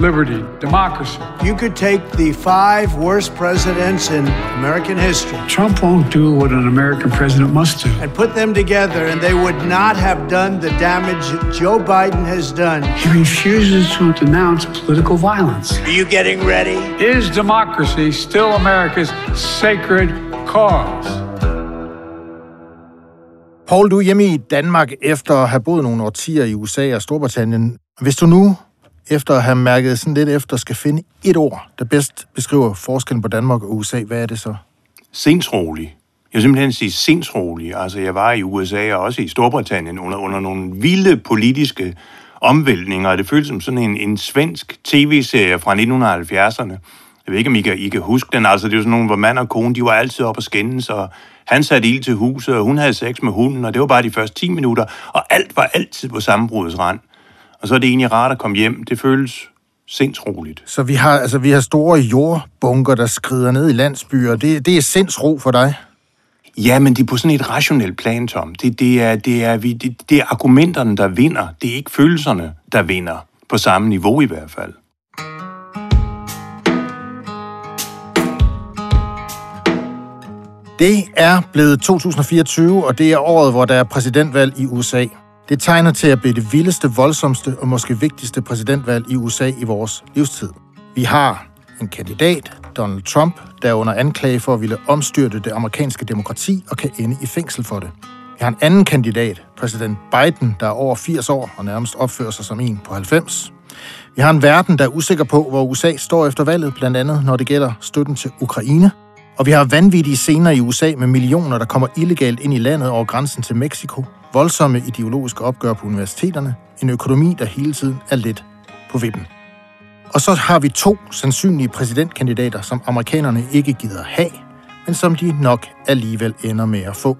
liberty, democracy. You could take the five worst presidents in American history Trump won't do what an American president must do. and put them together, and they would not have done the damage Joe Biden has done. He refuses to denounce political violence. Are you getting ready? Is democracy still America's sacred cause? Paul, du er hjemme i Danmark efter at have boet nogle årtier i USA og Storbritannien. Hvis du nu, efter at have mærket sådan lidt efter, skal finde et ord, der bedst beskriver forskellen på Danmark og USA, hvad er det så? sindsrolig. Jeg vil simpelthen sige sindsrolig. Altså, jeg var i USA og også i Storbritannien under, under nogle vilde politiske omvæltninger, og det føltes som sådan en, en svensk tv-serie fra 1970'erne. Jeg ved ikke, om I kan, I kan huske den. Altså, det var sådan nogle, hvor mand og kone, de var altid op og skændes, og han satte ild til huset, og hun havde sex med hunden, og det var bare de første 10 minutter, og alt var altid på sammenbrudets rand. Og så er det egentlig rart at komme hjem. Det føles sindsroligt. Så vi har, altså, vi har store jordbunker, der skrider ned i landsbyer. Det, det er sindsro for dig. Ja, men det er på sådan et rationelt plan, Tom. Det, det, er, det, er, vi, det, det er argumenterne, der vinder. Det er ikke følelserne, der vinder. På samme niveau i hvert fald. Det er blevet 2024, og det er året, hvor der er præsidentvalg i USA. Det tegner til at blive det vildeste, voldsomste og måske vigtigste præsidentvalg i USA i vores livstid. Vi har en kandidat, Donald Trump, der er under anklage for at ville omstyrte det amerikanske demokrati og kan ende i fængsel for det. Vi har en anden kandidat, præsident Biden, der er over 80 år og nærmest opfører sig som en på 90. Vi har en verden, der er usikker på, hvor USA står efter valget, blandt andet når det gælder støtten til Ukraine. Og vi har vanvittige scener i USA med millioner, der kommer illegalt ind i landet over grænsen til Mexico. Voldsomme ideologiske opgør på universiteterne. En økonomi, der hele tiden er lidt på vippen. Og så har vi to sandsynlige præsidentkandidater, som amerikanerne ikke gider have, men som de nok alligevel ender med at få.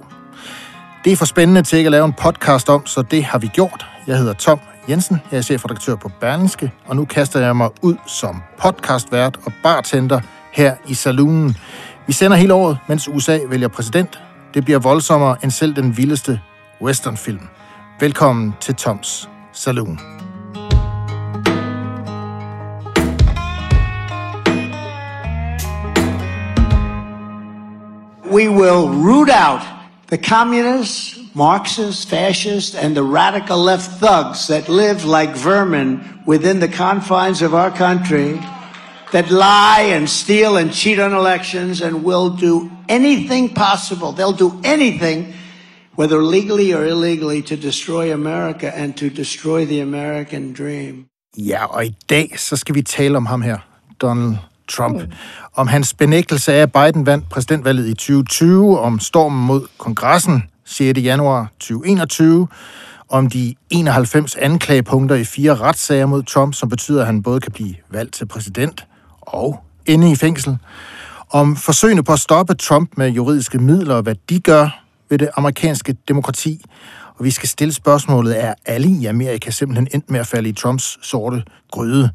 Det er for spændende til ikke at lave en podcast om, så det har vi gjort. Jeg hedder Tom Jensen, jeg er chefredaktør på Berlingske, og nu kaster jeg mig ud som podcastvært og bartender her i saloonen. Vi sender hele året, mens USA vælger præsident. Det bliver voldsommere end selv den vildeste westernfilm. Velkommen til Toms Saloon. We will root out the communists, Marxists, fascists, and the radical left thugs that live like vermin within the confines of our country, that lie and steal and cheat on elections and will do anything possible. They'll do anything, whether legally or illegally, to destroy America and to destroy the American dream. Ja, og i dag så skal vi tale om ham her, Donald Trump. Om hans benægtelse af, at Biden vandt præsidentvalget i 2020, om stormen mod kongressen 6. januar 2021, om de 91 anklagepunkter i fire retssager mod Trump, som betyder, at han både kan blive valgt til præsident og ende i fængsel. Om forsøgene på at stoppe Trump med juridiske midler, og hvad de gør ved det amerikanske demokrati. Og vi skal stille spørgsmålet, er alle i Amerika simpelthen endt med at falde i Trumps sorte gryde?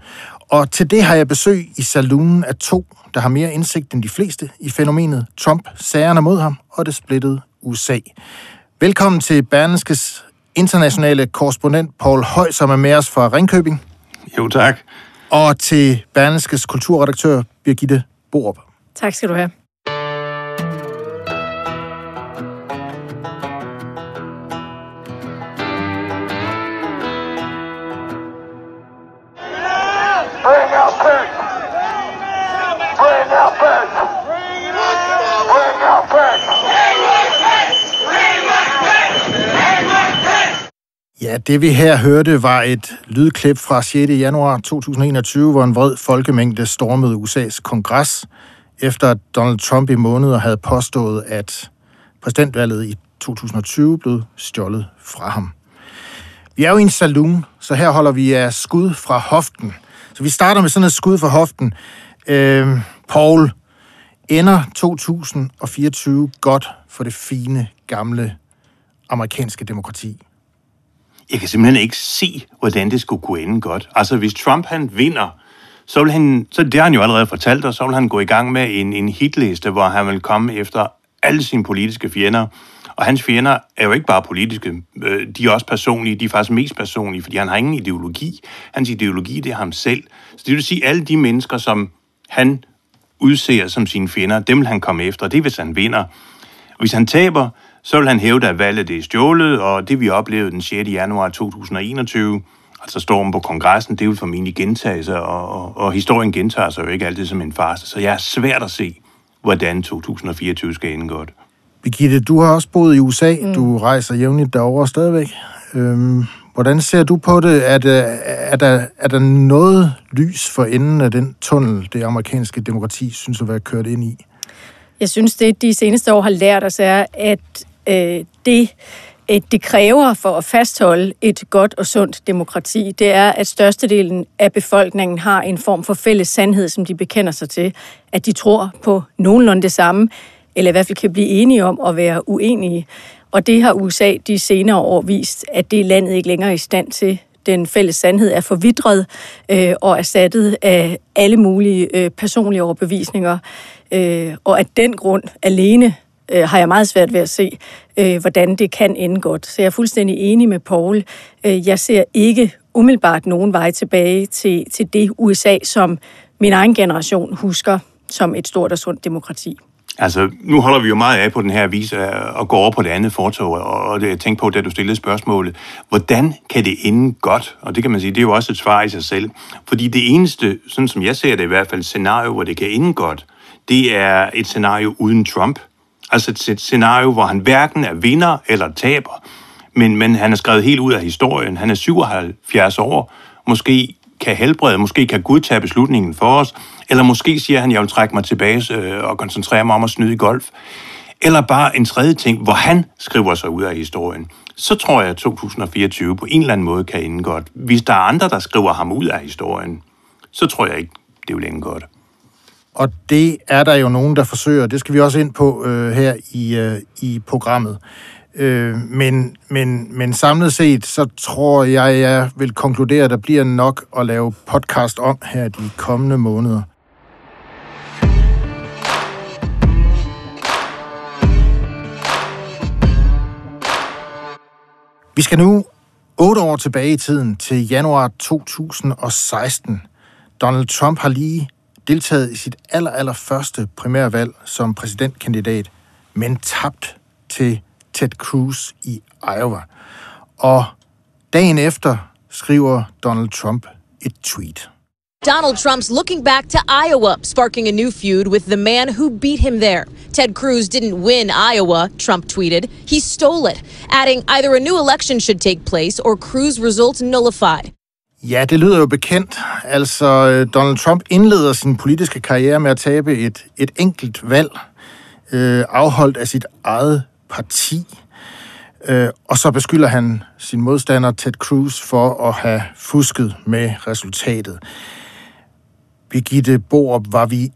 Og til det har jeg besøg i saloonen af to, der har mere indsigt end de fleste i fænomenet Trump, sagerne mod ham og det splittede USA. Velkommen til Berlingskes internationale korrespondent Paul Høj, som er med os fra Ringkøbing, Jo, tak. og til Berlingskes kulturredaktør Birgitte Borup. Tak skal du have. Ja, det vi her hørte var et lydklip fra 6. januar 2021, hvor en vred folkemængde stormede USA's kongres, efter at Donald Trump i måneder havde påstået, at præsidentvalget i 2020 blev stjålet fra ham. Vi er jo i en saloon, så her holder vi af skud fra hoften. Så vi starter med sådan et skud fra hoften. Øh, Paul, ender 2024 godt for det fine, gamle amerikanske demokrati? Jeg kan simpelthen ikke se, hvordan det skulle kunne ende godt. Altså, hvis Trump han vinder, så vil han, så det har han jo allerede fortalt og så vil han gå i gang med en, en hitliste, hvor han vil komme efter alle sine politiske fjender. Og hans fjender er jo ikke bare politiske, øh, de er også personlige, de er faktisk mest personlige, fordi han har ingen ideologi. Hans ideologi, det er ham selv. Så det vil sige, alle de mennesker, som han udser som sine fjender, dem vil han komme efter, det er, hvis han vinder. Hvis han taber, så vil han hæve, at valget det er stjålet, og det vi oplevede den 6. januar 2021, altså stormen på kongressen, det vil formentlig gentage sig, og, og, og historien gentager sig jo ikke altid som en farse, så jeg er svært at se, hvordan 2024 skal ende godt. Birgitte, du har også boet i USA. Mm. Du rejser jævnligt derover stadigvæk. Øhm, hvordan ser du på det? Er, det, er, der, er der noget lys for enden af den tunnel, det amerikanske demokrati synes at være kørt ind i? Jeg synes, det de seneste år har lært os er, at øh, det, øh, det kræver for at fastholde et godt og sundt demokrati, det er, at størstedelen af befolkningen har en form for fælles sandhed, som de bekender sig til. At de tror på nogenlunde det samme, eller i hvert fald kan blive enige om at være uenige. Og det har USA de senere år vist, at det landet ikke længere er i stand til. Den fælles sandhed er forvidret øh, og erstattet af alle mulige øh, personlige overbevisninger. Øh, og af den grund alene øh, har jeg meget svært ved at se, øh, hvordan det kan ende godt. Så jeg er fuldstændig enig med Paul. Øh, jeg ser ikke umiddelbart nogen vej tilbage til, til det USA, som min egen generation husker som et stort og sundt demokrati. Altså, nu holder vi jo meget af på den her vis og går over på det andet fortog, og det, jeg tænkte på, da du stillede spørgsmålet, hvordan kan det ende godt? Og det kan man sige, det er jo også et svar i sig selv. Fordi det eneste, sådan som jeg ser det i hvert fald, scenario, hvor det kan ende godt, det er et scenario uden Trump. Altså et scenario, hvor han hverken er vinder eller taber, men, men han er skrevet helt ud af historien. Han er 77 år, måske kan helbrede, måske kan Gud tage beslutningen for os, eller måske siger han, jeg vil trække mig tilbage øh, og koncentrere mig om at snyde i golf. Eller bare en tredje ting, hvor han skriver sig ud af historien. Så tror jeg, at 2024 på en eller anden måde kan ende godt. Hvis der er andre, der skriver ham ud af historien, så tror jeg ikke, det vil ende godt. Og det er der jo nogen, der forsøger. Det skal vi også ind på øh, her i, øh, i programmet. Øh, men, men, men samlet set, så tror jeg, jeg vil konkludere, at der bliver nok at lave podcast om her de kommende måneder. Vi skal nu otte år tilbage i tiden til januar 2016. Donald Trump har lige deltaget i sit aller, aller første primærvalg som præsidentkandidat, men tabt til Ted Cruz i Iowa. Og dagen efter skriver Donald Trump et tweet. Donald Trump's looking back to Iowa, sparking a new feud with the man who beat him there. Ted Cruz didn't win Iowa, Trump tweeted. He stole it, adding either a new election should take place or Cruz results nullified. Ja, det lyder jo bekendt. Altså, øh, Donald Trump indleder sin politiske karriere med at tabe et, et enkelt valg, øh, afholdt af sit eget parti. Øh, og så beskylder han sin modstander Ted Cruz for at have fusket med resultatet. Birgitte Borup, var vi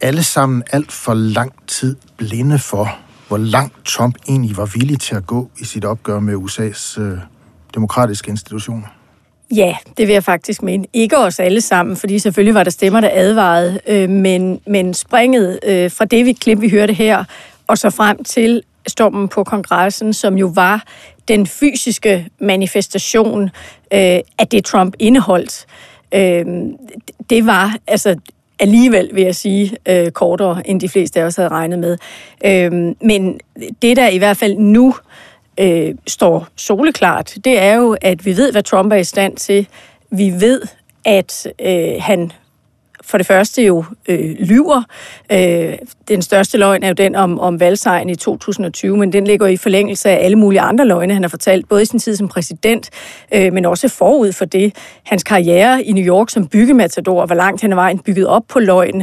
alle sammen alt for lang tid blinde for, hvor langt Trump egentlig var villig til at gå i sit opgør med USA's øh, demokratiske institutioner? Ja, det vil jeg faktisk mene. Ikke os alle sammen, fordi selvfølgelig var der stemmer, der advarede, øh, men, men springet øh, fra det vi klip, vi hørte her, og så frem til stormen på kongressen, som jo var den fysiske manifestation øh, af det, Trump indeholdt, øh, det var altså alligevel, vil jeg sige, øh, kortere, end de fleste af os havde regnet med. Øh, men det, der i hvert fald nu øh, Øh, står soleklart, det er jo, at vi ved, hvad Trump er i stand til. Vi ved, at øh, han for det første jo øh, lyver. Øh, den største løgn er jo den om, om valgsejren i 2020, men den ligger i forlængelse af alle mulige andre løgne, han har fortalt, både i sin tid som præsident, øh, men også forud for det. Hans karriere i New York som byggematador, hvor langt han er vejen bygget op på løgn.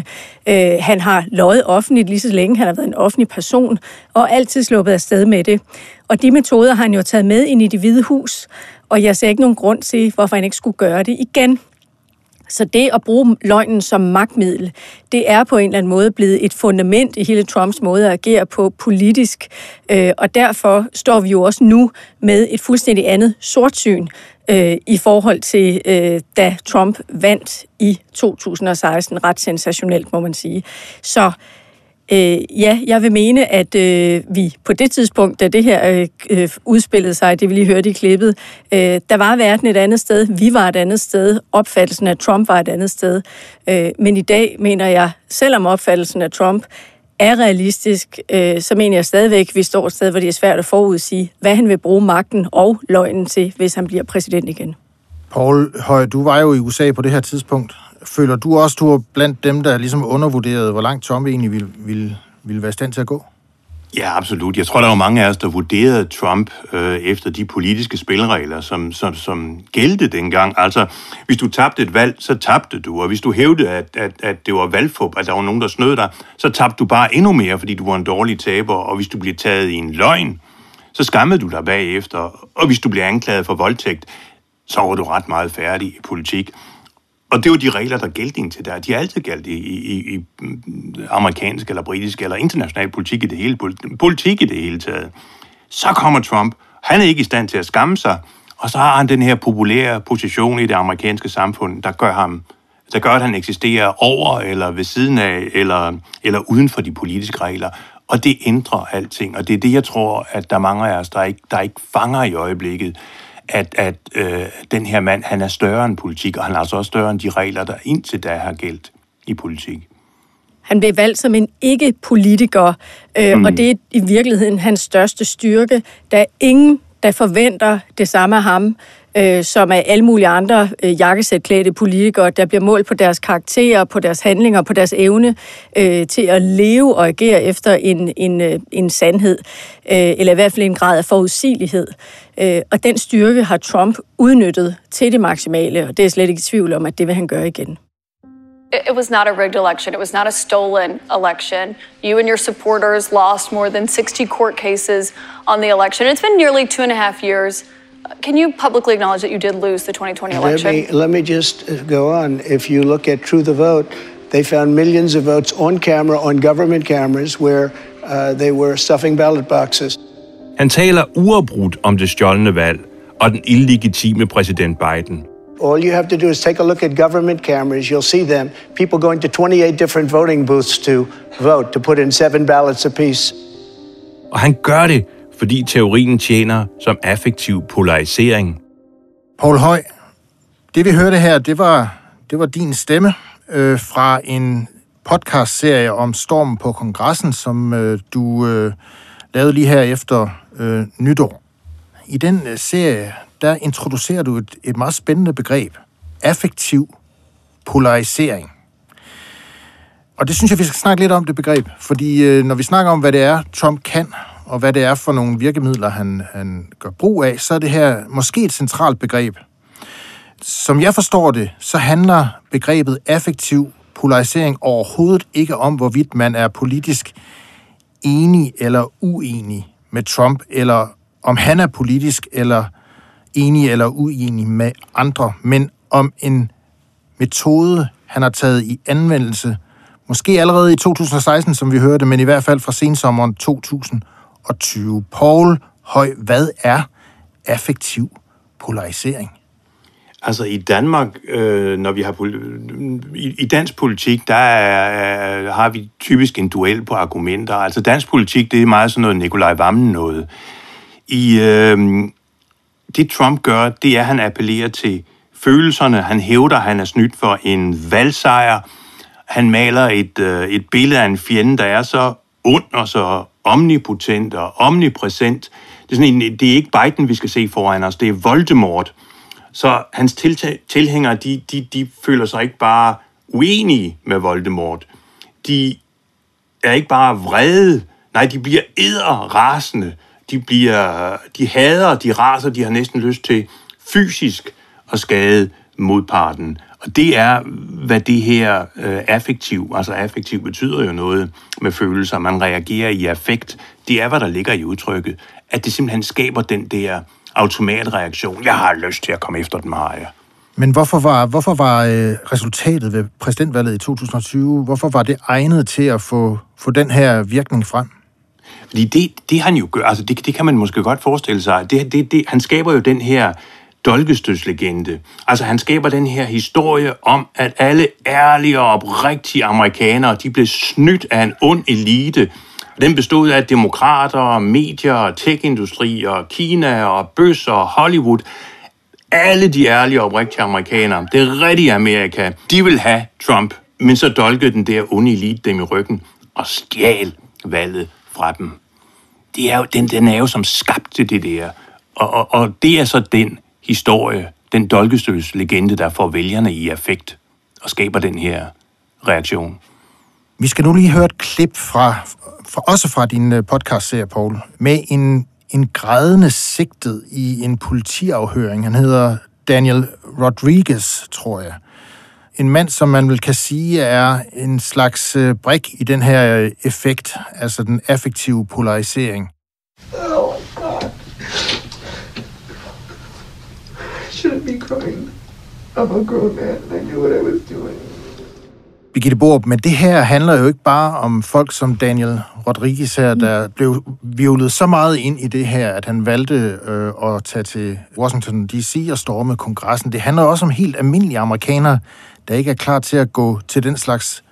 Øh, han har løjet offentligt lige så længe han har været en offentlig person, og altid sluppet afsted med det. Og de metoder har han jo taget med ind i det hvide hus, og jeg ser ikke nogen grund til, hvorfor han ikke skulle gøre det igen. Så det at bruge løgnen som magtmiddel, det er på en eller anden måde blevet et fundament i hele Trumps måde at agere på politisk. Øh, og derfor står vi jo også nu med et fuldstændig andet sortsyn øh, i forhold til, øh, da Trump vandt i 2016. Ret sensationelt, må man sige. Så Øh, ja, jeg vil mene, at øh, vi på det tidspunkt, da det her øh, øh, udspillede sig, det vi lige hørte i klippet, øh, der var verden et andet sted, vi var et andet sted, opfattelsen af Trump var et andet sted. Øh, men i dag mener jeg, selvom opfattelsen af Trump er realistisk, øh, så mener jeg stadigvæk, at vi står et sted, hvor det er svært at forudsige, hvad han vil bruge magten og løgnen til, hvis han bliver præsident igen. Paul Høj, du var jo i USA på det her tidspunkt. Føler du også, du er blandt dem, der ligesom undervurderede, hvor langt Trump egentlig ville, ville, ville være i stand til at gå? Ja, absolut. Jeg tror, der var mange af os, der vurderede Trump øh, efter de politiske spilleregler, som, som, som gældte dengang. Altså, hvis du tabte et valg, så tabte du, og hvis du hævdede, at, at, at det var valgfup, at der var nogen, der snød dig, så tabte du bare endnu mere, fordi du var en dårlig taber, og hvis du blev taget i en løgn, så skammede du dig bagefter, og hvis du blev anklaget for voldtægt, så var du ret meget færdig i politik. Og det var de regler, der gælder indtil der. De har altid gældt i, i, i amerikansk eller britisk eller international politik i det hele, politik i det hele taget. Så kommer Trump. Han er ikke i stand til at skamme sig, og så har han den her populære position i det amerikanske samfund, der gør ham der gør, at han eksisterer over eller ved siden af, eller, eller uden for de politiske regler. Og det ændrer alting, og det er det, jeg tror, at der er mange af os, der ikke, der ikke fanger i øjeblikket at, at øh, den her mand, han er større end politik, og han er altså også større end de regler, der indtil da har gældt i politik. Han blev valgt som en ikke-politiker, øh, mm. og det er i virkeligheden hans største styrke. Der er ingen, der forventer det samme af ham, øh, som er alle mulige andre øh, jakkesætklædte politikere, der bliver målt på deres karakterer, på deres handlinger, på deres evne øh, til at leve og agere efter en, en, øh, en sandhed, øh, eller i hvert fald en grad af forudsigelighed. Øh, og den styrke har Trump udnyttet til det maksimale, og det er slet ikke i tvivl om, at det vil han gøre igen. It was not a rigged election. It was not a stolen election. You and your supporters lost more than 60 court cases on the election. It's been nearly two and a half years. Can you publicly acknowledge that you did lose the 2020 election? Let me, let me just uh, go on. If you look at True the Vote, they found millions of votes on camera, on government cameras, where uh, they were stuffing ballot boxes. Han taler uafbrudt om det stjålne valg og den illegitime præsident Biden. All you have to do is take a look at government cameras. You'll see them. People going to 28 different voting booths to vote, to put in seven ballots apiece. Og han gør det, fordi teorien tjener som affektiv polarisering. Paul Høj, det vi hørte her, det var, det var din stemme øh, fra en podcast-serie om stormen på kongressen, som øh, du øh, lavede lige her efter øh, nytår. I den øh, serie, der introducerer du et, et meget spændende begreb. Affektiv polarisering. Og det synes jeg, vi skal snakke lidt om, det begreb. Fordi øh, når vi snakker om, hvad det er, Trump kan, og hvad det er for nogle virkemidler, han, han gør brug af, så er det her måske et centralt begreb. Som jeg forstår det, så handler begrebet affektiv polarisering overhovedet ikke om, hvorvidt man er politisk enig eller uenig med Trump, eller om han er politisk eller enig eller uenig med andre, men om en metode, han har taget i anvendelse, måske allerede i 2016, som vi hørte, men i hvert fald fra sensommeren 2000, 2020. Paul Høj, hvad er affektiv polarisering? Altså i Danmark, øh, når vi har i, i dansk politik, der er, har vi typisk en duel på argumenter. Altså dansk politik, det er meget sådan noget Nikolaj Vammen noget. I øh, det Trump gør, det er, at han appellerer til følelserne. Han hævder, at han er snydt for en valgsejr. Han maler et, øh, et billede af en fjende, der er så ond og så omnipotent og omnipræsent. Det er, sådan en, det er ikke Biden, vi skal se foran os, det er Voldemort. Så hans tilhængere, de, de, de føler sig ikke bare uenige med Voldemort. De er ikke bare vrede, nej, de bliver rasende. De, bliver, de hader, de raser, de har næsten lyst til fysisk at skade modparten. Og det er, hvad det her øh, affektiv, altså affektiv betyder jo noget med følelser, man reagerer i affekt. Det er, hvad der ligger i udtrykket. At det simpelthen skaber den der automatreaktion. Jeg har lyst til at komme efter den, Maja. Men hvorfor var, hvorfor var øh, resultatet ved præsidentvalget i 2020, hvorfor var det egnet til at få, få den her virkning frem? Fordi det, det han jo gør, altså det, det kan man måske godt forestille sig, det, det, det, han skaber jo den her dolkestødslegende. Altså han skaber den her historie om, at alle ærlige og oprigtige amerikanere, de blev snydt af en ond elite. Den bestod af demokrater, medier, techindustri og Kina og bøs og Hollywood. Alle de ærlige og oprigtige amerikanere, det rigtige Amerika, de vil have Trump. Men så dolkede den der onde elite dem i ryggen og stjal valget fra dem. Det er jo, den, den er jo som skabt til det der. Og, og, og det er så den historie, den dolkestøs legende, der får vælgerne i affekt og skaber den her reaktion. Vi skal nu lige høre et klip fra, fra også fra din øh, podcast-serie, Paul, med en, en grædende sigtet i en politiafhøring. Han hedder Daniel Rodriguez, tror jeg. En mand, som man vil kan sige er en slags øh, brik i den her øh, effekt, altså den affektive polarisering. I'm a grown man and I knew what I was doing. Birgitte Borup, men det her handler jo ikke bare om folk som Daniel Rodriguez her, der blev violet så meget ind i det her, at han valgte øh, at tage til Washington D.C. og storme kongressen. Det handler også om helt almindelige amerikanere, der ikke er klar til at gå til den slags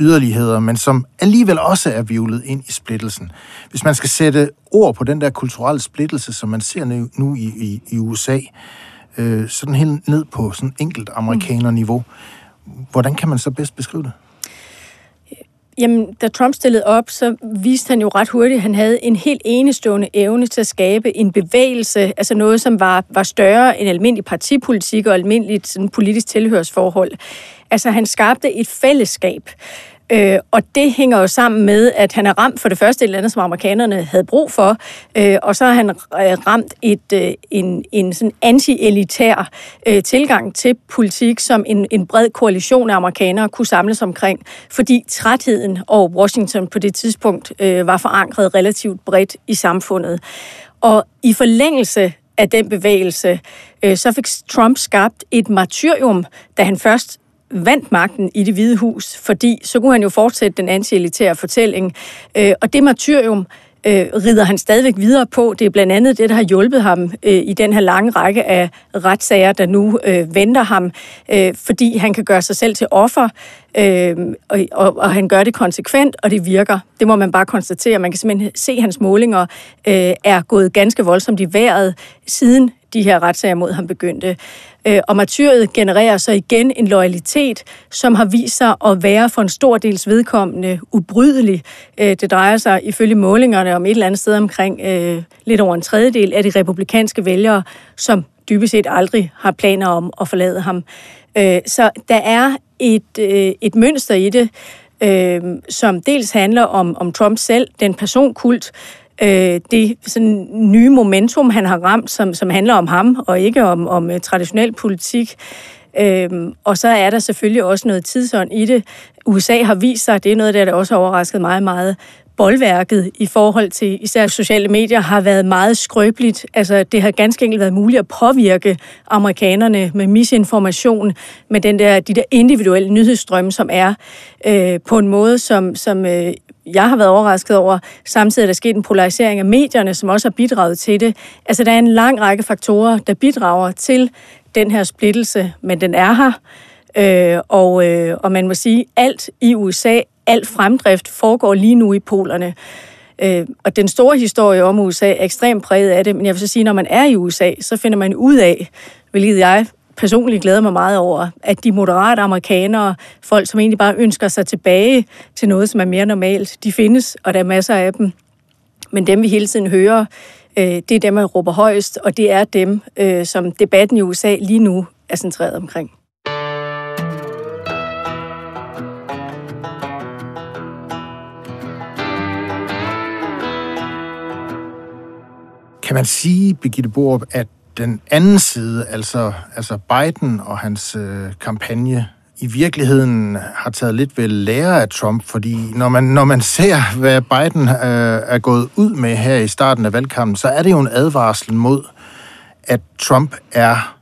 yderligheder, men som alligevel også er violet ind i splittelsen. Hvis man skal sætte ord på den der kulturelle splittelse, som man ser nu, nu i, i, i USA, øh, sådan helt ned på sådan enkelt amerikaner-niveau, hvordan kan man så bedst beskrive det? Jamen, da Trump stillede op, så viste han jo ret hurtigt, at han havde en helt enestående evne til at skabe en bevægelse, altså noget, som var, var større end almindelig partipolitik og almindeligt sådan, politisk tilhørsforhold. Altså, han skabte et fællesskab. Øh, og det hænger jo sammen med, at han er ramt for det første et eller andet, som amerikanerne havde brug for, øh, og så har han øh, ramt et, øh, en, en sådan anti-elitær øh, tilgang til politik, som en, en bred koalition af amerikanere kunne samles omkring, fordi trætheden over Washington på det tidspunkt øh, var forankret relativt bredt i samfundet. Og i forlængelse af den bevægelse, øh, så fik Trump skabt et martyrium, da han først vandt magten i det hvide hus, fordi så kunne han jo fortsætte den antielitære fortælling. Øh, og det martyrium øh, rider han stadigvæk videre på. Det er blandt andet det, der har hjulpet ham øh, i den her lange række af retssager, der nu øh, venter ham, øh, fordi han kan gøre sig selv til offer, øh, og, og, og han gør det konsekvent, og det virker. Det må man bare konstatere. Man kan simpelthen se, at hans målinger øh, er gået ganske voldsomt i vejret, siden de her retssager mod ham begyndte. Øh, og martyret genererer så igen en loyalitet, som har vist sig at være for en stor dels vedkommende ubrydelig. Øh, det drejer sig ifølge målingerne om et eller andet sted omkring øh, lidt over en tredjedel af de republikanske vælgere, som dybest set aldrig har planer om at forlade ham. Øh, så der er et, øh, et mønster i det, øh, som dels handler om, om Trump selv, den personkult, øh, øh, det sådan nye momentum, han har ramt, som, som handler om ham og ikke om, om uh, traditionel politik. Øhm, og så er der selvfølgelig også noget tidsånd i det. USA har vist sig, det er noget, der, der også har overrasket mig meget, boldværket i forhold til især sociale medier har været meget skrøbeligt. Altså, det har ganske enkelt været muligt at påvirke amerikanerne med misinformation, med den der, de der individuelle nyhedsstrømme, som er øh, på en måde, som, som øh, jeg har været overrasket over. Samtidig er der sket en polarisering af medierne, som også har bidraget til det. Altså, der er en lang række faktorer, der bidrager til den her splittelse, men den er her. Øh, og, øh, og man må sige, alt i USA, alt fremdrift foregår lige nu i polerne. Øh, og den store historie om USA er ekstremt præget af det, men jeg vil så sige, når man er i USA, så finder man ud af, hvilket jeg personligt glæder mig meget over, at de moderate amerikanere, folk som egentlig bare ønsker sig tilbage til noget, som er mere normalt, de findes, og der er masser af dem. Men dem, vi hele tiden hører, øh, det er dem, der råber højst, og det er dem, øh, som debatten i USA lige nu er centreret omkring. Kan man sige, Birgitte Borup, at den anden side, altså, altså Biden og hans øh, kampagne, i virkeligheden har taget lidt ved lære af Trump, fordi når man, når man ser, hvad Biden øh, er gået ud med her i starten af valgkampen, så er det jo en advarsel mod, at Trump er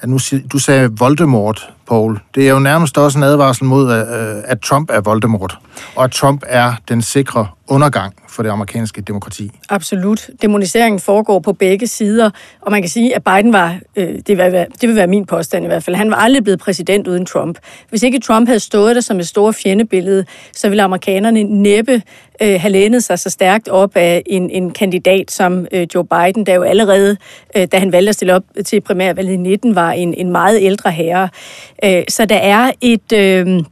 at nu du sagde Voldemort, Paul. Det er jo nærmest også en advarsel mod, øh, at, Trump er Voldemort, og at Trump er den sikre undergang for det amerikanske demokrati. Absolut. Demoniseringen foregår på begge sider, og man kan sige, at Biden var, øh, det, vil være, det vil være min påstand i hvert fald, han var aldrig blevet præsident uden Trump. Hvis ikke Trump havde stået der som et stort fjendebillede, så ville amerikanerne næppe øh, have lænet sig så stærkt op af en, en kandidat som øh, Joe Biden, der jo allerede, øh, da han valgte at stille op til primærvalget i 19, var en, en meget ældre herre. Øh, så der er et... Øh,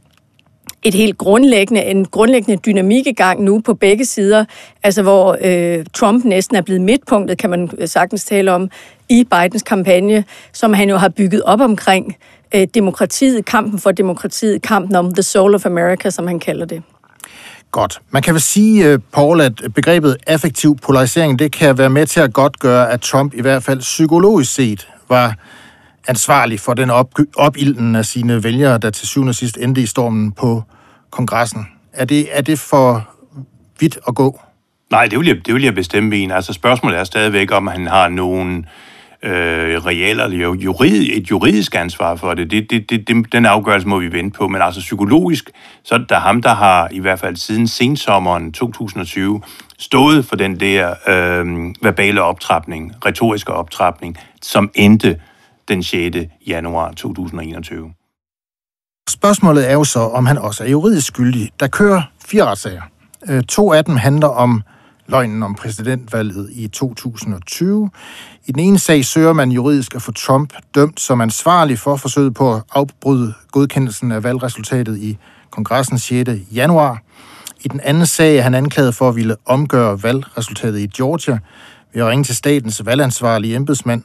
et helt grundlæggende, en grundlæggende dynamik i gang nu på begge sider, altså hvor øh, Trump næsten er blevet midtpunktet, kan man øh, sagtens tale om, i Bidens kampagne, som han jo har bygget op omkring øh, demokratiet, kampen for demokratiet, kampen om the soul of America, som han kalder det. Godt. Man kan vel sige, øh, Paul, at begrebet affektiv polarisering, det kan være med til at godt gøre, at Trump i hvert fald psykologisk set var ansvarlig for den op, opilden af sine vælgere, der til syvende og sidst endte i stormen på kongressen. Er det, er det for vidt at gå? Nej, det vil jeg, det vil jeg bestemme en. Altså spørgsmålet er stadigvæk, om han har nogen øh, reelle eller jurid, et juridisk ansvar for det. Det, det, det, det. Den afgørelse må vi vente på. Men altså psykologisk, så er det der ham, der har i hvert fald siden sensommeren 2020 stået for den der øh, verbale optrapning, retoriske optrapning, som endte den 6. januar 2021. Spørgsmålet er jo så, om han også er juridisk skyldig. Der kører fire retssager. Øh, to af dem handler om løgnen om præsidentvalget i 2020. I den ene sag søger man juridisk at få Trump dømt som ansvarlig for forsøget på at afbryde godkendelsen af valgresultatet i kongressen 6. januar. I den anden sag er han anklaget for at ville omgøre valgresultatet i Georgia ved at ringe til statens valgansvarlige embedsmand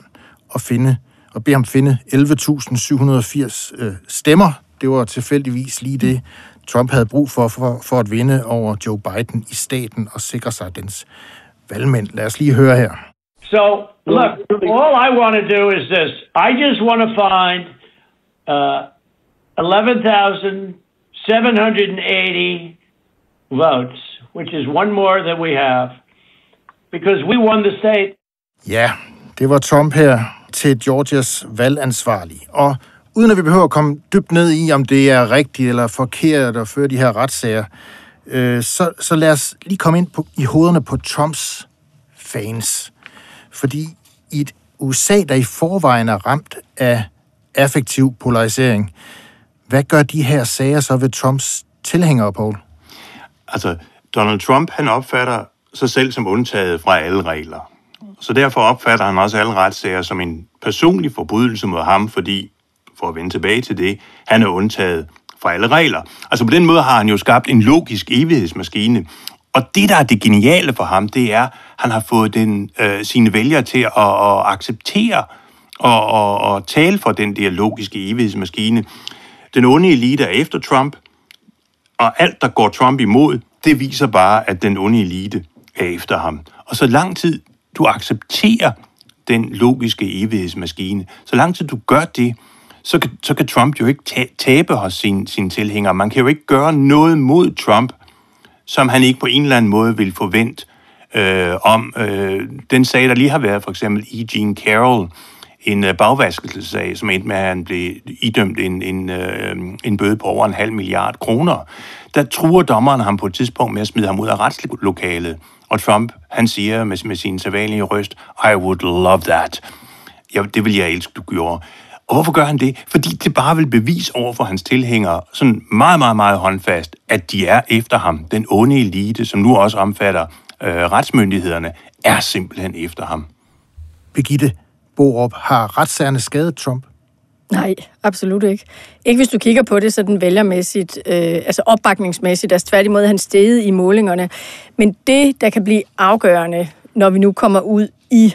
og finde og bede ham finde 11.780 øh, stemmer. Det var tilfældigvis lige det, Trump havde brug for, for for at vinde over Joe Biden i staten og sikre sig dens valgmænd. Lad os lige høre her. So, look, all I want to do is this. I just want to find uh, 11,780 votes, which is one more than we have, because we won the state. Ja, det var Trump her til Georgias valgansvarlige. Og uden at vi behøver at komme dybt ned i, om det er rigtigt eller forkert at føre de her retssager, øh, så, så lad os lige komme ind på, i hovederne på Trumps fans. Fordi i et USA, der i forvejen er ramt af affektiv polarisering, hvad gør de her sager så ved Trumps tilhængere, Paul? Altså, Donald Trump, han opfatter sig selv som undtaget fra alle regler. Så derfor opfatter han også alle retssager som en personlig forbrydelse mod ham, fordi, for at vende tilbage til det, han er undtaget fra alle regler. Altså på den måde har han jo skabt en logisk evighedsmaskine. Og det, der er det geniale for ham, det er, at han har fået den, øh, sine vælgere til at, at acceptere og, og, og tale for den der logiske evighedsmaskine. Den onde elite er efter Trump, og alt, der går Trump imod, det viser bare, at den onde elite er efter ham. Og så lang tid du accepterer den logiske evighedsmaskine, så lang tid du gør det, så kan, så kan Trump jo ikke tabe hos sine, sin tilhængere. Man kan jo ikke gøre noget mod Trump, som han ikke på en eller anden måde vil forvente øh, om. Øh, den sag, der lige har været, for eksempel E. Jean Carroll, en øh, bagvaskelsesag, som endte med, at han blev idømt en, en, øh, en bøde på over en halv milliard kroner. Der truer dommeren ham på et tidspunkt med at smide ham ud af retslokalet. Og Trump, han siger med, med sin sædvanlige røst, I would love that. Ja, det vil jeg elske, du gjorde. Og hvorfor gør han det? Fordi det bare vil bevise over for hans tilhængere, sådan meget, meget, meget håndfast, at de er efter ham. Den onde elite, som nu også omfatter øh, retsmyndighederne, er simpelthen efter ham. Begitte, Borup, har retssagerne skadet Trump? Nej, absolut ikke. Ikke hvis du kigger på det sådan vælgermæssigt, øh, altså opbakningsmæssigt, altså tværtimod han steget i målingerne. Men det, der kan blive afgørende, når vi nu kommer ud i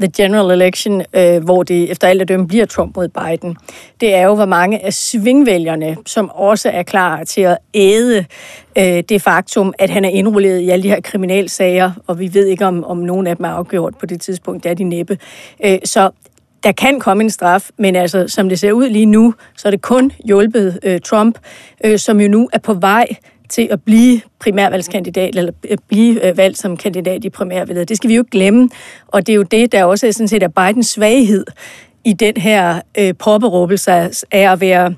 the general election, øh, hvor det efter alt at dømme bliver Trump mod Biden, det er jo, hvor mange af svingvælgerne, som også er klar til at æde øh, det faktum, at han er indrulleret i alle de her kriminalsager, og vi ved ikke, om, om nogen af dem er afgjort på det tidspunkt, det er de næppe. Øh, så der kan komme en straf, men altså, som det ser ud lige nu, så er det kun hjulpet øh, Trump, øh, som jo nu er på vej til at blive primærvalgskandidat, eller øh, blive øh, valgt som kandidat i primærvalget. Det skal vi jo ikke glemme, og det er jo det, der også er sådan set er Bidens svaghed i den her øh, påberåbelse af at være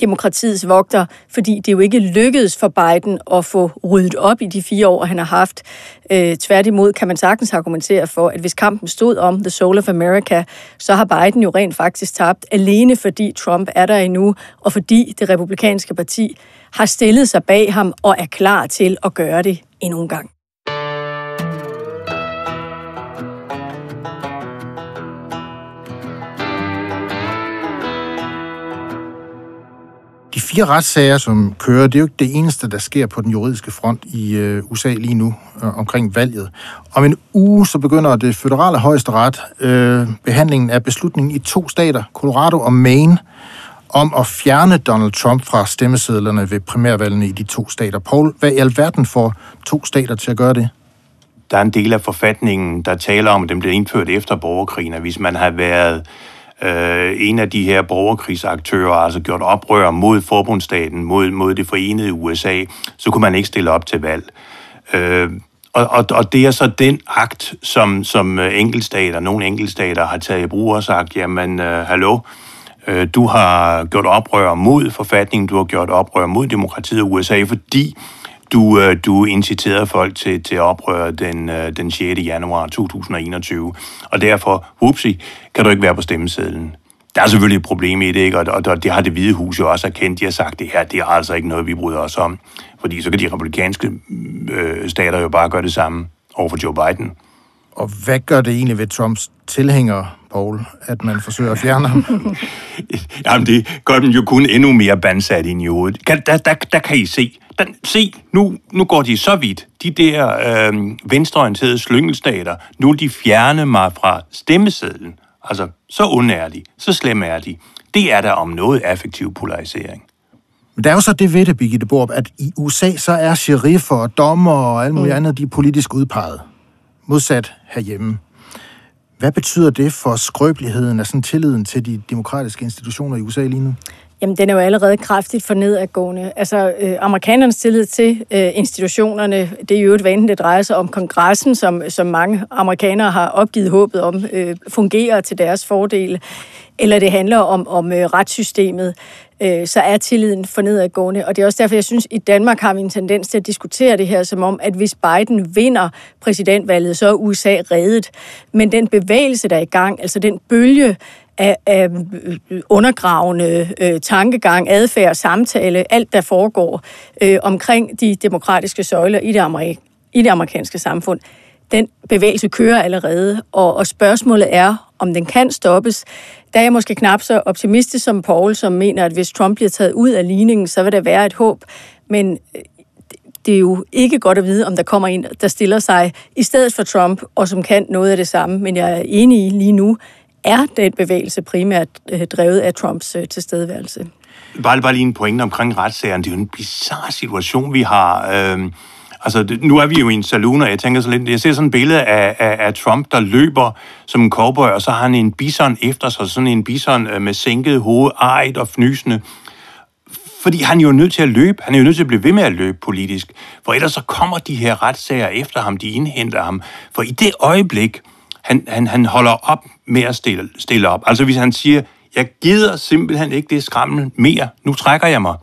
demokratiets vogter, fordi det jo ikke lykkedes for Biden at få ryddet op i de fire år, han har haft. Øh, tværtimod kan man sagtens argumentere for, at hvis kampen stod om The Soul of America, så har Biden jo rent faktisk tabt, alene fordi Trump er der endnu, og fordi det republikanske parti har stillet sig bag ham og er klar til at gøre det endnu en gang. Fire retssager, som kører, det er jo ikke det eneste, der sker på den juridiske front i øh, USA lige nu øh, omkring valget. Om en uge så begynder det føderale højesteret øh, behandlingen af beslutningen i to stater, Colorado og Maine, om at fjerne Donald Trump fra stemmesedlerne ved primærvalgene i de to stater. Paul, hvad i alverden får to stater til at gøre det? Der er en del af forfatningen, der taler om, at den blev indført efter borgerkrigen, og hvis man har været øh, en af de her borgerkrigsaktører altså gjort oprør mod forbundsstaten, mod, mod det forenede USA, så kunne man ikke stille op til valg. Øh, og, og, og det er så den akt, som, som enkelstater, enkeltstater, nogle enkeltstater har taget i brug og sagt, jamen, øh, hallo, øh, du har gjort oprør mod forfatningen, du har gjort oprør mod demokratiet i USA, fordi øh, du øh, du inciterede folk til, til oprør den, øh, den 6. januar 2021. Og derfor, whoopsie, kan du ikke være på stemmesedlen. Der er selvfølgelig et problem i det, ikke? Og, og, og det har det hvide hus jo også erkendt. De har sagt, det her det er altså ikke noget, vi bryder os om. Fordi så kan de republikanske øh, stater jo bare gøre det samme over for Joe Biden. Og hvad gør det egentlig ved Trumps tilhængere, Paul, at man forsøger at fjerne ham? Jamen, det gør dem jo kun endnu mere bandsat ind i hovedet. Der, der, der, der kan I se, den, se, nu, nu går de så vidt. De der øh, venstreorienterede slyngelstater, nu de fjerne mig fra stemmesedlen. Altså, så ond er de, så slemme er de. Det er der om noget affektiv polarisering. Men der er jo så det ved det, Birgitte Borup, at i USA så er sheriffer og dommer og alt muligt mm. andet, de er politisk udpeget. Modsat herhjemme. Hvad betyder det for skrøbeligheden af sådan tilliden til de demokratiske institutioner i USA lige nu? Jamen, den er jo allerede kraftigt for nedadgående. Altså, øh, amerikanernes tillid til øh, institutionerne, det er jo et vane, det drejer sig om kongressen, som, som mange amerikanere har opgivet håbet om, øh, fungerer til deres fordel, eller det handler om, om øh, retssystemet, øh, så er tilliden for nedadgående. Og det er også derfor, jeg synes, at i Danmark har vi en tendens til at diskutere det her som om, at hvis Biden vinder præsidentvalget, så er USA reddet. Men den bevægelse, der er i gang, altså den bølge af, af øh, undergravende øh, tankegang, adfærd, samtale, alt der foregår øh, omkring de demokratiske søjler i det, amerik- i det amerikanske samfund, den bevægelse kører allerede, og, og spørgsmålet er, om den kan stoppes. Der er jeg måske knap så optimistisk som Paul, som mener, at hvis Trump bliver taget ud af ligningen, så vil der være et håb. Men øh, det er jo ikke godt at vide, om der kommer en, der stiller sig i stedet for Trump, og som kan noget af det samme. Men jeg er enig i lige nu, er den bevægelse primært øh, drevet af Trumps øh, tilstedeværelse. Bare, bare lige en pointe omkring retssagerne. Det er jo en bizarre situation, vi har. Øh, altså, nu er vi jo i en saloon, og jeg tænker så lidt, jeg ser sådan et billede af, af, af Trump, der løber som en cowboy, og så har han en bison efter sig, sådan en bison øh, med sænket hoved, ejet og fnysende. Fordi han er jo nødt til at løbe. Han er jo nødt til at blive ved med at løbe politisk. For ellers så kommer de her retssager efter ham, de indhenter ham. For i det øjeblik, han, han, han holder op med at stille, stille op. Altså hvis han siger, jeg gider simpelthen ikke det skrammel mere, nu trækker jeg mig,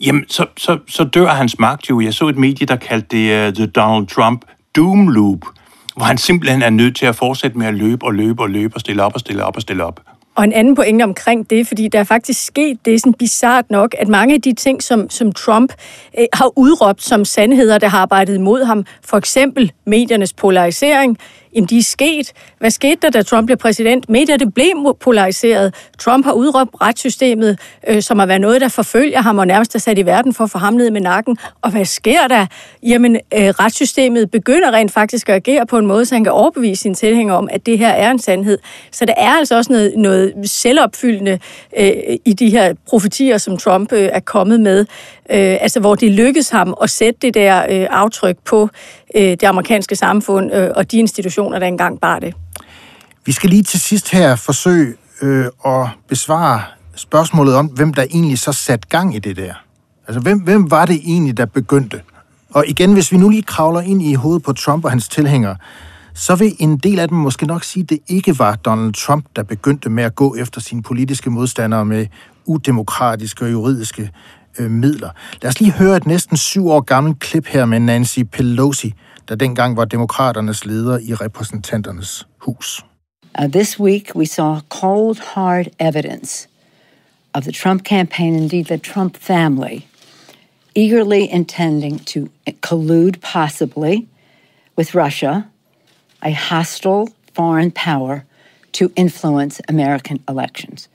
jamen så, så, så dør hans magt jo. Jeg så et medie, der kaldte det uh, The Donald Trump Doom Loop, hvor han simpelthen er nødt til at fortsætte med at løbe og løbe og løbe og stille op og stille op og stille op. Og en anden pointe omkring det, fordi der er faktisk sket, det er sådan bizart nok, at mange af de ting, som, som Trump øh, har udråbt som sandheder, der har arbejdet imod ham, for eksempel mediernes polarisering, Jamen, de er sket. Hvad skete der, da Trump blev præsident? Medier, det blev polariseret. Trump har udråbt retssystemet, øh, som har været noget, der forfølger ham og nærmest er sat i verden for at få ham ned med nakken. Og hvad sker der? Jamen, øh, retssystemet begynder rent faktisk at agere på en måde, så han kan overbevise sine tilhængere om, at det her er en sandhed. Så der er altså også noget, noget selvopfyldende øh, i de her profetier, som Trump øh, er kommet med. Øh, altså, hvor det lykkedes ham at sætte det der øh, aftryk på øh, det amerikanske samfund øh, og de institutioner, der engang bar det. Vi skal lige til sidst her forsøge øh, at besvare spørgsmålet om, hvem der egentlig så satte gang i det der. Altså, hvem, hvem var det egentlig, der begyndte? Og igen, hvis vi nu lige kravler ind i hovedet på Trump og hans tilhængere, så vil en del af dem måske nok sige, at det ikke var Donald Trump, der begyndte med at gå efter sine politiske modstandere med udemokratiske og juridiske øh, midler. Lad os lige høre et næsten syv år gammelt klip her med Nancy Pelosi, der dengang var demokraternes leder i repræsentanternes hus. Uh, this week we saw cold, hard evidence of the Trump campaign, indeed the Trump family, eagerly intending to collude possibly with Russia, a hostile foreign power, to influence American elections.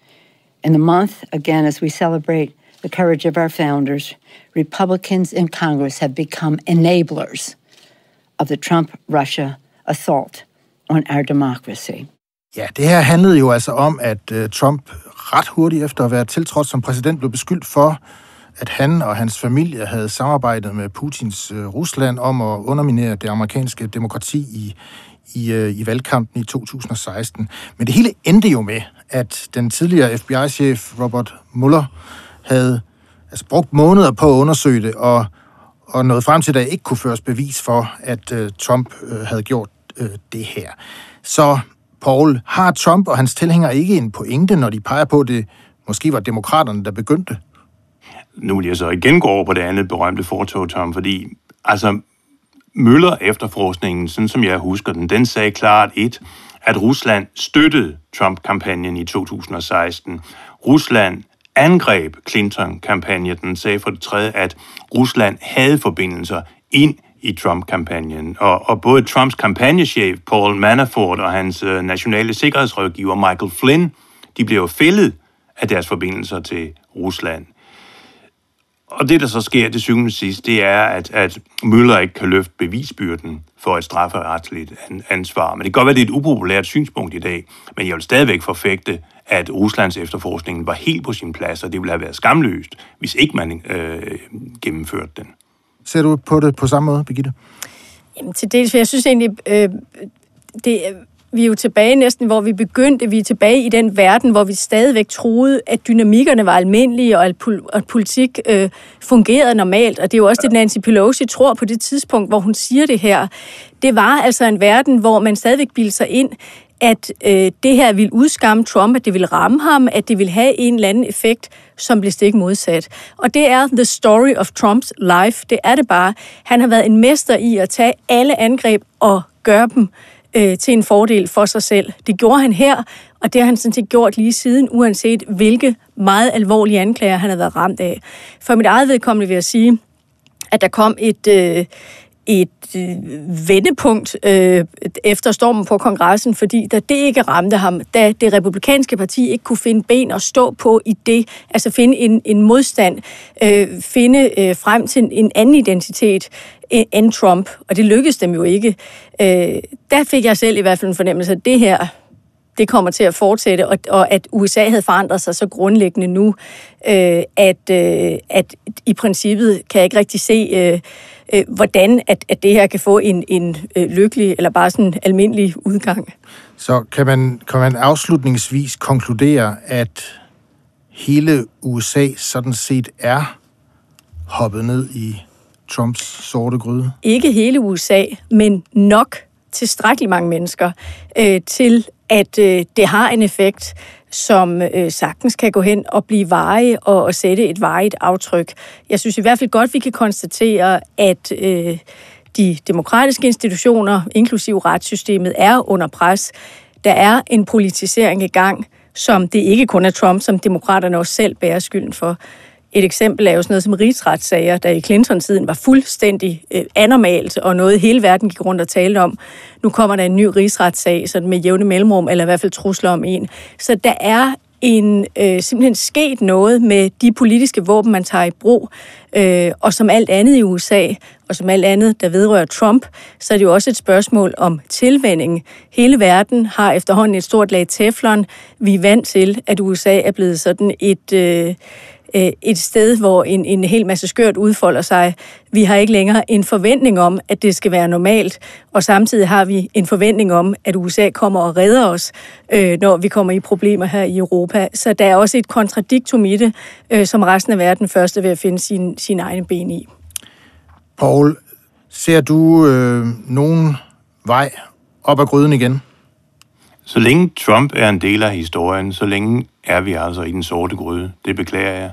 In the month, again, as we celebrate the courage of our founders, Republicans in Congress have become enablers of the Trump Russia assault on our democracy. Ja, det her handlede jo altså om, at øh, Trump ret hurtigt efter at være tiltrådt som præsident blev beskyldt for, at han og hans familie havde samarbejdet med Putins øh, Rusland om at underminere det amerikanske demokrati i, i, øh, i valgkampen i 2016. Men det hele endte jo med, at den tidligere FBI-chef Robert Mueller havde altså, brugt måneder på at undersøge det, og, og nåede frem til, at der ikke kunne føres bevis for, at øh, Trump øh, havde gjort øh, det her. Så, Paul, har Trump og hans tilhængere ikke en pointe, når de peger på, at det måske var demokraterne, der begyndte? Nu vil jeg så igen gå over på det andet berømte fortog, Tom, fordi altså, Møller efterforskningen, sådan som jeg husker den, den sagde klart et, at Rusland støttede Trump-kampagnen i 2016. Rusland angreb Clinton-kampagnen. Den sagde for det tredje, at Rusland havde forbindelser ind i Trump-kampagnen. Og, og både Trumps kampagnechef Paul Manafort og hans øh, nationale sikkerhedsrådgiver Michael Flynn, de blev jo fældet af deres forbindelser til Rusland. Og det, der så sker til syvende sidst, det er, at, at Møller ikke kan løfte bevisbyrden for et strafferetsligt ansvar. Men det kan godt være, det er et upopulært synspunkt i dag, men jeg vil stadigvæk forfægte, at Ruslands efterforskning var helt på sin plads, og det ville have været skamløst, hvis ikke man øh, gennemførte den. Ser du på det på samme måde, Birgitte? Jamen, til dels, for jeg synes egentlig, øh, det, vi er jo tilbage næsten, hvor vi begyndte. Vi er tilbage i den verden, hvor vi stadigvæk troede, at dynamikkerne var almindelige, og at politik øh, fungerede normalt. Og det er jo også det, Nancy Pelosi tror på det tidspunkt, hvor hun siger det her. Det var altså en verden, hvor man stadigvæk bildte sig ind, at øh, det her ville udskamme Trump, at det ville ramme ham, at det ville have en eller anden effekt, som blev stik modsat. Og det er the story of Trumps life. Det er det bare. Han har været en mester i at tage alle angreb og gøre dem øh, til en fordel for sig selv. Det gjorde han her, og det har han sådan set gjort lige siden, uanset hvilke meget alvorlige anklager han har været ramt af. For mit eget vedkommende vil jeg sige, at der kom et, øh, et øh, vendepunkt øh, efter stormen på kongressen, fordi da det ikke ramte ham, da det republikanske parti ikke kunne finde ben at stå på i det, altså finde en, en modstand, øh, finde øh, frem til en, anden identitet øh, end Trump, og det lykkedes dem jo ikke. Øh, der fik jeg selv i hvert fald en fornemmelse, at det her, det kommer til at fortsætte, og, og at USA havde forandret sig så grundlæggende nu, øh, at, øh, at i princippet kan jeg ikke rigtig se... Øh, øh, hvordan at, at det her kan få en, en øh, lykkelig eller bare sådan almindelig udgang. Så kan man, kan man afslutningsvis konkludere, at hele USA sådan set er hoppet ned i Trumps sorte gryde? Ikke hele USA, men nok tilstrækkeligt mange mennesker øh, til, at øh, det har en effekt som øh, sagtens kan gå hen og blive veje og, og sætte et vejet aftryk. Jeg synes i hvert fald godt, vi kan konstatere, at øh, de demokratiske institutioner, inklusiv retssystemet, er under pres. Der er en politisering i gang, som det ikke kun er Trump, som demokraterne også selv bærer skylden for. Et eksempel er jo sådan noget som rigsretssager, der i Clinton-tiden var fuldstændig øh, anormalt, og noget hele verden gik rundt og talte om. Nu kommer der en ny rigsretssag sådan med jævne mellemrum, eller i hvert fald trusler om en. Så der er en øh, simpelthen sket noget med de politiske våben, man tager i brug. Øh, og som alt andet i USA, og som alt andet, der vedrører Trump, så er det jo også et spørgsmål om tilvænding. Hele verden har efterhånden et stort lag teflon. Vi er vant til, at USA er blevet sådan et... Øh, Øh, et sted, hvor en, en hel masse skørt udfolder sig. Vi har ikke længere en forventning om, at det skal være normalt, og samtidig har vi en forventning om, at USA kommer og redder os, øh, når vi kommer i problemer her i Europa. Så der er også et kontradiktum i det, øh, som resten af verden først er ved at finde sin, sin egen ben i. Paul, ser du øh, nogen vej op ad gryden igen? Så længe Trump er en del af historien, så længe er vi altså i den sorte gryde. Det beklager jeg.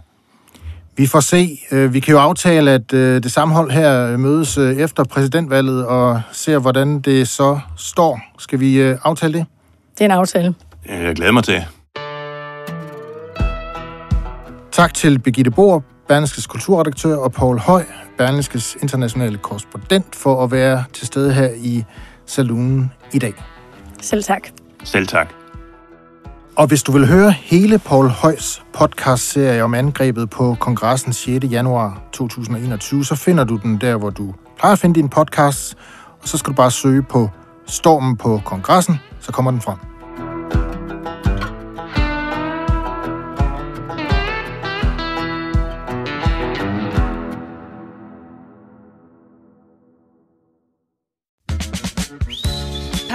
Vi får se. Øh, vi kan jo aftale, at øh, det samme hold her mødes øh, efter præsidentvalget og ser, hvordan det så står. Skal vi aftale det? Det er en aftale. Jeg glæder mig til. Tak til Birgitte Bohr, Berlingskes kulturredaktør, og Paul Høj, Berlingskes internationale korrespondent, for at være til stede her i salonen i dag. Selv tak. Selv tak. Og hvis du vil høre hele Paul Højs podcast-serie om angrebet på kongressen 6. januar 2021, så finder du den der, hvor du plejer at finde din podcast, og så skal du bare søge på Stormen på kongressen, så kommer den frem.